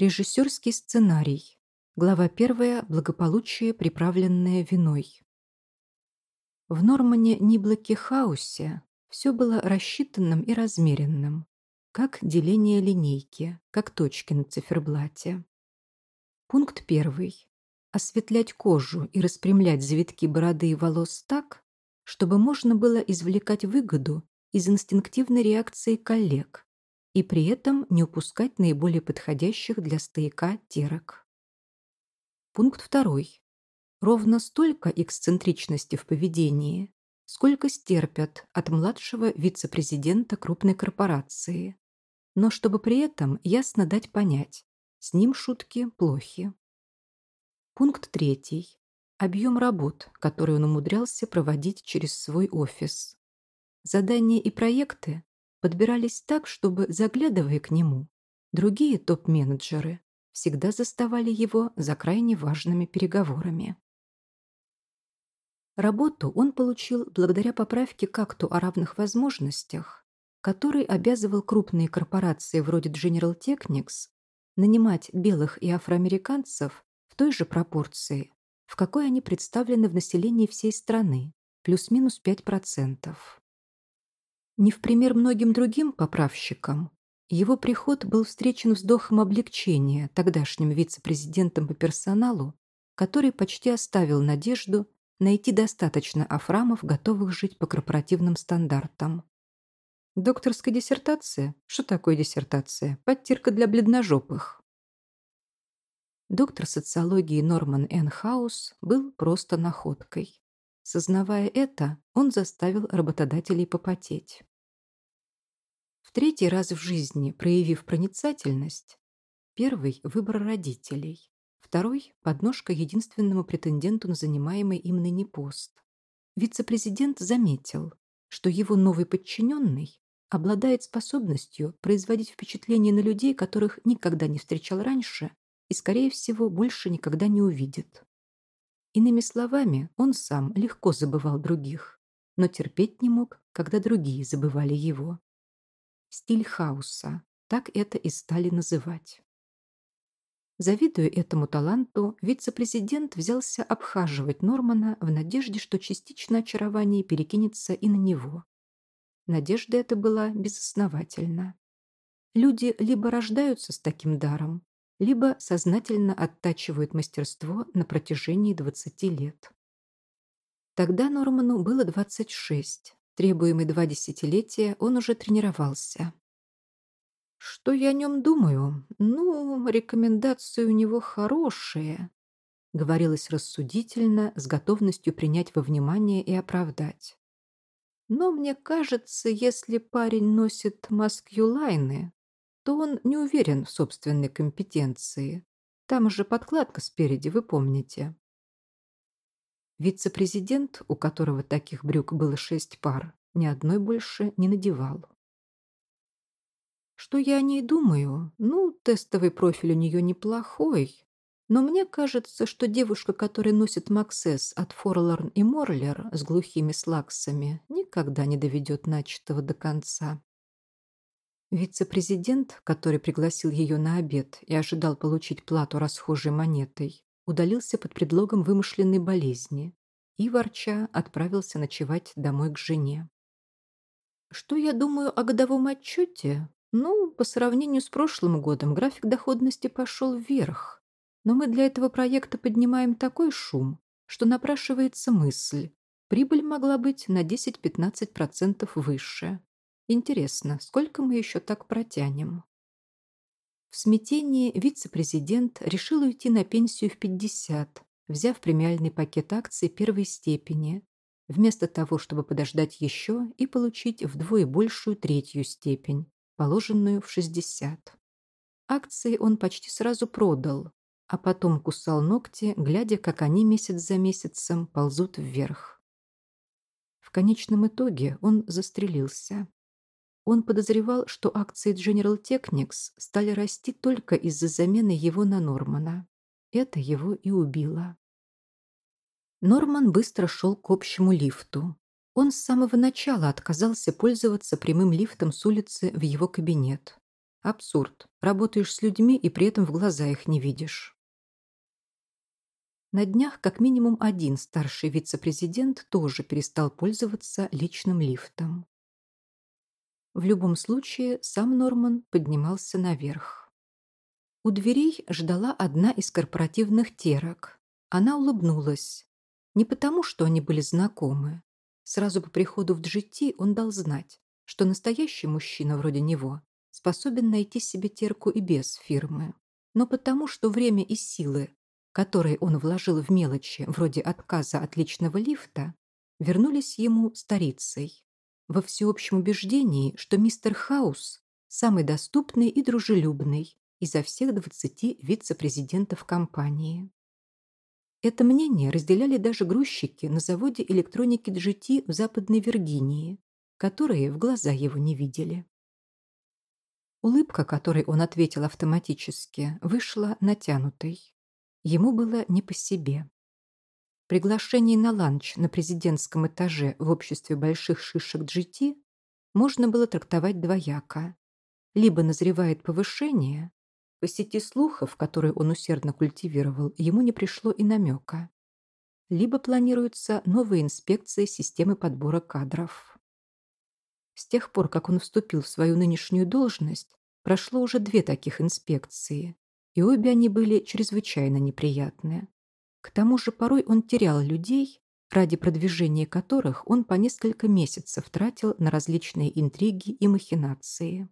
Режиссерский сценарий. Глава первая. Благополучие, приправленное виной. В Нормане Ниблоке Хаусе все было рассчитанным и размеренным, как деление линейки, как точки на циферблате. Пункт первый. Осветлять кожу и распрямлять завитки бороды и волос так, чтобы можно было извлекать выгоду из инстинктивной реакции коллег, и при этом не упускать наиболее подходящих для стояка терок. Пункт второй. Ровно столько эксцентричности в поведении, сколько стерпят от младшего вице-президента крупной корпорации, но чтобы при этом ясно дать понять, с ним шутки плохи. Пункт третий. Объем работ, который он умудрялся проводить через свой офис. Задания и проекты подбирались так, чтобы, заглядывая к нему, другие топ-менеджеры всегда заставали его за крайне важными переговорами. Работу он получил благодаря поправке к акту о равных возможностях, который обязывал крупные корпорации вроде General Technics нанимать белых и афроамериканцев в той же пропорции, в какой они представлены в населении всей страны, плюс-минус 5%. Не в пример многим другим поправщикам, его приход был встречен вздохом облегчения тогдашним вице-президентом по персоналу, который почти оставил надежду найти достаточно афрамов, готовых жить по корпоративным стандартам. Докторская диссертация? Что такое диссертация? Подтирка для бледножопых. Доктор социологии Норман Энхаус был просто находкой. Сознавая это, он заставил работодателей попотеть. В третий раз в жизни проявив проницательность, первый – выбор родителей, второй – подножка единственному претенденту на занимаемый им ныне пост. Вице-президент заметил, что его новый подчиненный обладает способностью производить впечатление на людей, которых никогда не встречал раньше и, скорее всего, больше никогда не увидит. Иными словами, он сам легко забывал других, но терпеть не мог, когда другие забывали его. Стиль хаоса. Так это и стали называть. Завидуя этому таланту, вице-президент взялся обхаживать Нормана в надежде, что частично очарование перекинется и на него. Надежда эта была безосновательна. Люди либо рождаются с таким даром, либо сознательно оттачивают мастерство на протяжении 20 лет. Тогда Норману было 26, Требуемые два десятилетия он уже тренировался. Что я о нем думаю? Ну, рекомендации у него хорошие, говорилось рассудительно, с готовностью принять во внимание и оправдать. Но мне кажется, если парень носит маскюлайны, то он не уверен в собственной компетенции. Там же подкладка спереди, вы помните. Вице-президент, у которого таких брюк было шесть пар, ни одной больше не надевал. Что я о ней думаю? Ну, тестовый профиль у нее неплохой. Но мне кажется, что девушка, которая носит Максес от Форлорн и Морлер с глухими слаксами, никогда не доведет начатого до конца. Вице-президент, который пригласил ее на обед и ожидал получить плату расхожей монетой, удалился под предлогом вымышленной болезни и, ворча, отправился ночевать домой к жене. Что я думаю о годовом отчете? Ну, по сравнению с прошлым годом график доходности пошел вверх. Но мы для этого проекта поднимаем такой шум, что напрашивается мысль. Прибыль могла быть на 10-15% выше. Интересно, сколько мы еще так протянем? В смятении вице-президент решил уйти на пенсию в 50, взяв премиальный пакет акций первой степени, вместо того, чтобы подождать еще и получить вдвое большую третью степень, положенную в 60. Акции он почти сразу продал, а потом кусал ногти, глядя, как они месяц за месяцем ползут вверх. В конечном итоге он застрелился. Он подозревал, что акции General Technics стали расти только из-за замены его на Нормана. Это его и убило. Норман быстро шел к общему лифту. Он с самого начала отказался пользоваться прямым лифтом с улицы в его кабинет. Абсурд. Работаешь с людьми и при этом в глаза их не видишь. На днях как минимум один старший вице-президент тоже перестал пользоваться личным лифтом. В любом случае, сам Норман поднимался наверх. У дверей ждала одна из корпоративных терок. Она улыбнулась. Не потому, что они были знакомы. Сразу по приходу в GT он дал знать, что настоящий мужчина вроде него способен найти себе терку и без фирмы. Но потому, что время и силы, которые он вложил в мелочи, вроде отказа от личного лифта, вернулись ему старицей во всеобщем убеждении, что мистер Хаус самый доступный и дружелюбный изо всех 20 вице-президентов компании. Это мнение разделяли даже грузчики на заводе электроники GT в Западной Виргинии, которые в глаза его не видели. Улыбка, которой он ответил автоматически, вышла натянутой. Ему было не по себе. Приглашение на ланч на президентском этаже в обществе больших шишек GT можно было трактовать двояко. Либо назревает повышение, по сети слухов, которые он усердно культивировал, ему не пришло и намека. Либо планируются новые инспекции системы подбора кадров. С тех пор, как он вступил в свою нынешнюю должность, прошло уже две таких инспекции, и обе они были чрезвычайно неприятные. К тому же порой он терял людей, ради продвижения которых он по несколько месяцев тратил на различные интриги и махинации.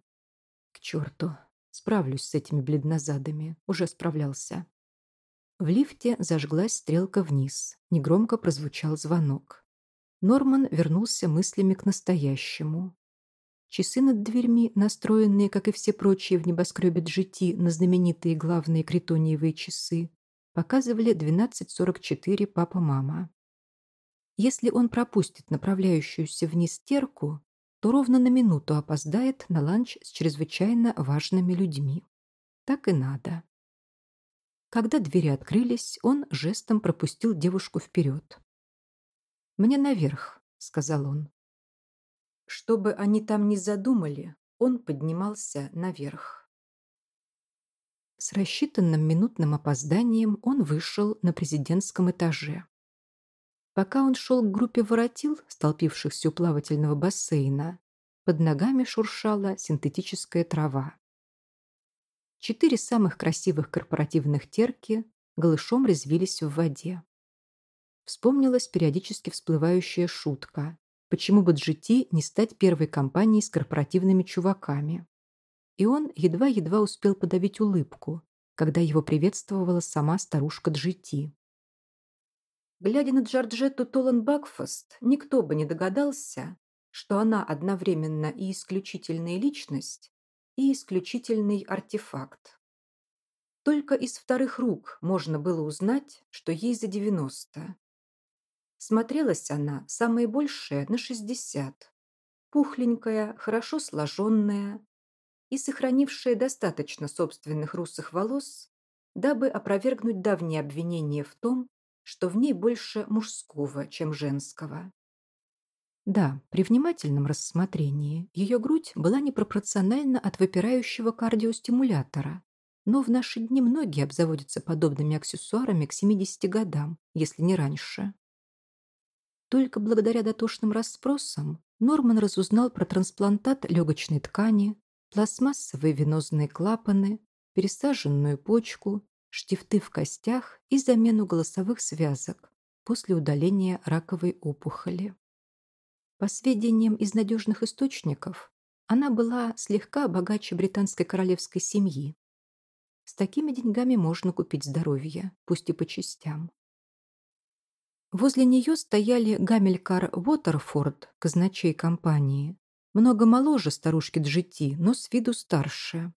К черту, справлюсь с этими бледнозадами, уже справлялся. В лифте зажглась стрелка вниз, негромко прозвучал звонок. Норман вернулся мыслями к настоящему. Часы над дверьми, настроенные, как и все прочие в небоскребе GT, на знаменитые главные критониевые часы, показывали 12.44 папа-мама. Если он пропустит направляющуюся вниз терку, то ровно на минуту опоздает на ланч с чрезвычайно важными людьми. Так и надо. Когда двери открылись, он жестом пропустил девушку вперед. «Мне наверх», — сказал он. Что бы они там ни задумали, он поднимался наверх. С рассчитанным минутным опозданием он вышел на президентском этаже. Пока он шел к группе воротил, столпившихся у плавательного бассейна, под ногами шуршала синтетическая трава. Четыре самых красивых корпоративных терки голышом резвились в воде. Вспомнилась периодически всплывающая шутка. Почему бы GT не стать первой компанией с корпоративными чуваками? И он едва-едва успел подавить улыбку, когда его приветствовала сама старушка Джити. Глядя на Джорджетту Толан Бакфаст, никто бы не догадался, что она одновременно и исключительная личность, и исключительный артефакт. Только из вторых рук можно было узнать, что ей за 90. Смотрелась она, самое большее, на 60. Пухленькая, хорошо сложенная, и сохранившая достаточно собственных русых волос, дабы опровергнуть давние обвинения в том, что в ней больше мужского, чем женского. Да, при внимательном рассмотрении ее грудь была непропорциональна от выпирающего кардиостимулятора, но в наши дни многие обзаводятся подобными аксессуарами к 70 годам, если не раньше. Только благодаря дотошным расспросам Норман разузнал про трансплантат легочной ткани, пластмассовые венозные клапаны, пересаженную почку, штифты в костях и замену голосовых связок после удаления раковой опухоли. По сведениям из надежных источников, она была слегка богаче британской королевской семьи. С такими деньгами можно купить здоровье, пусть и по частям. Возле нее стояли Гамелькар Уотерфорд, казначей компании, много моложе старушки Джити, но с виду старше.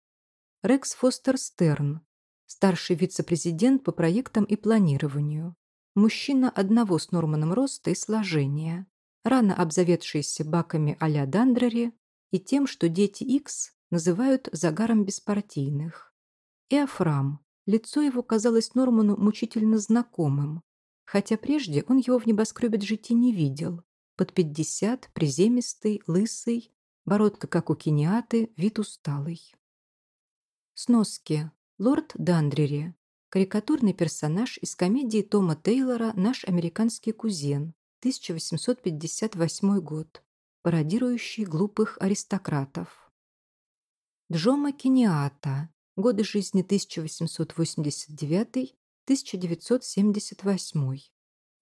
Рекс Фостер Стерн, старший вице-президент по проектам и планированию. Мужчина одного с Норманом роста и сложения, рано обзаведшийся баками а-ля Дандрери и тем, что дети Икс называют загаром беспартийных. Эофрам. Лицо его казалось Норману мучительно знакомым, хотя прежде он его в небоскребе Джити не видел под пятьдесят, приземистый, лысый, бородка, как у киниаты, вид усталый. Сноски. Лорд Дандрери. Карикатурный персонаж из комедии Тома Тейлора «Наш американский кузен», 1858 год, пародирующий глупых аристократов. Джома Киниата. Годы жизни 1889-1978.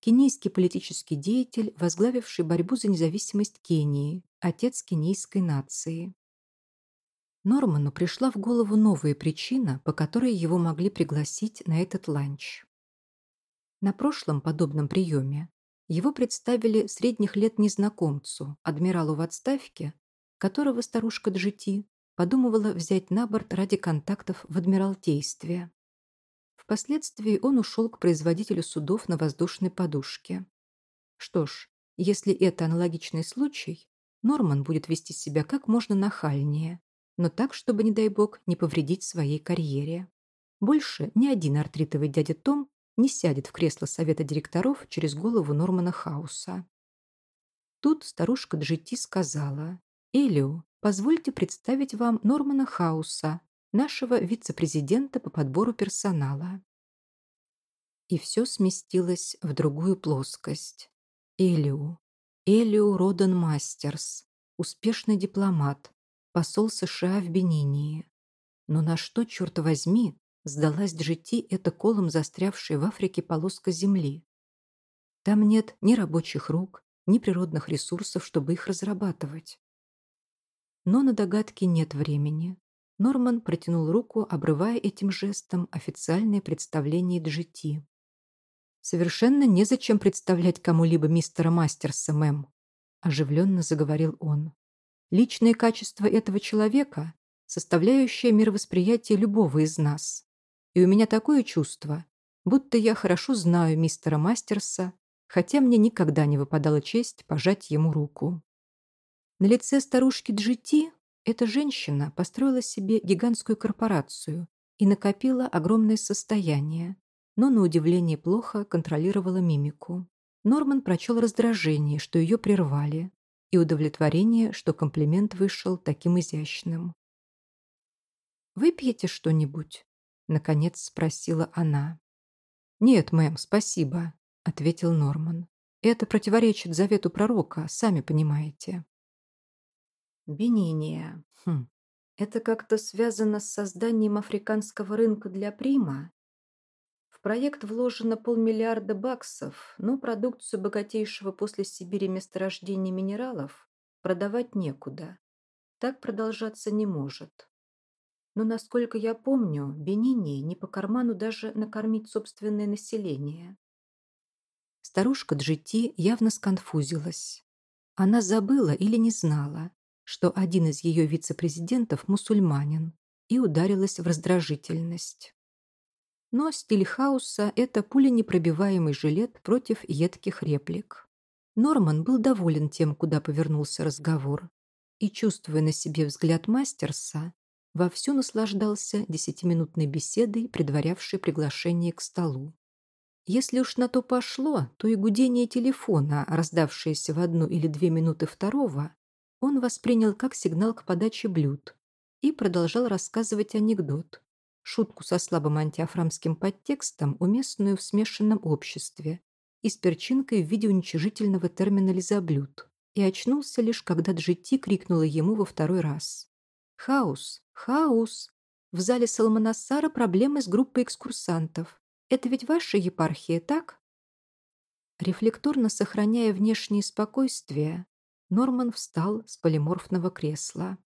Кенийский политический деятель, возглавивший борьбу за независимость Кении, отец кенийской нации. Норману пришла в голову новая причина, по которой его могли пригласить на этот ланч. На прошлом подобном приеме его представили средних лет незнакомцу, адмиралу в отставке, которого старушка Джити подумывала взять на борт ради контактов в Адмиралтействе. Впоследствии он ушел к производителю судов на воздушной подушке. Что ж, если это аналогичный случай, Норман будет вести себя как можно нахальнее, но так, чтобы, не дай бог, не повредить своей карьере. Больше ни один артритовый дядя Том не сядет в кресло совета директоров через голову Нормана Хауса. Тут старушка Джити сказала, «Элио, позвольте представить вам Нормана Хауса, нашего вице-президента по подбору персонала». И все сместилось в другую плоскость. Элиу. Элиу Роден Мастерс. Успешный дипломат, посол США в Бенинии. Но на что, черт возьми, сдалась Джити эта колом застрявшая в Африке полоска земли? Там нет ни рабочих рук, ни природных ресурсов, чтобы их разрабатывать. Но на догадки нет времени. Норман протянул руку, обрывая этим жестом официальное представление Джити. «Совершенно незачем представлять кому-либо мистера Мастерса, мэм», оживленно заговорил он. Личные качества этого человека – составляющая мировосприятие любого из нас. И у меня такое чувство, будто я хорошо знаю мистера Мастерса, хотя мне никогда не выпадала честь пожать ему руку. На лице старушки Джити эта женщина построила себе гигантскую корпорацию и накопила огромное состояние, но на удивление плохо контролировала мимику. Норман прочел раздражение, что ее прервали, и удовлетворение, что комплимент вышел таким изящным. «Выпьете что-нибудь?» — наконец спросила она. «Нет, мэм, спасибо», — ответил Норман. «Это противоречит завету пророка, сами понимаете». Бениния. Хм. Это как-то связано с созданием африканского рынка для прима? В проект вложено полмиллиарда баксов, но продукцию богатейшего после Сибири месторождения минералов продавать некуда. Так продолжаться не может. Но, насколько я помню, Бенинии не по карману даже накормить собственное население. Старушка Джити явно сконфузилась. Она забыла или не знала, что один из ее вице-президентов мусульманин, и ударилась в раздражительность. Но стиль хаоса – это пуленепробиваемый жилет против едких реплик. Норман был доволен тем, куда повернулся разговор, и, чувствуя на себе взгляд мастерса, вовсю наслаждался десятиминутной беседой, предварявшей приглашение к столу. Если уж на то пошло, то и гудение телефона, раздавшееся в одну или две минуты второго, он воспринял как сигнал к подаче блюд и продолжал рассказывать анекдот, шутку со слабым антиафрамским подтекстом, уместную в смешанном обществе, и с перчинкой в виде уничижительного термина «лизоблюд», и очнулся лишь, когда Джити крикнула ему во второй раз. «Хаус! Хаус! В зале Соломонасара проблемы с группой экскурсантов. Это ведь ваша епархия, так?» Рефлекторно сохраняя внешнее спокойствие, Норман встал с полиморфного кресла.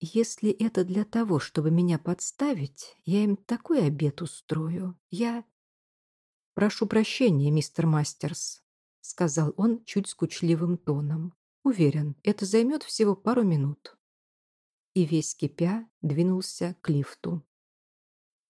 Если это для того, чтобы меня подставить, я им такой обед устрою. Я... Прошу прощения, мистер Мастерс, сказал он чуть скучливым тоном. Уверен, это займет всего пару минут. И весь кипя двинулся к лифту.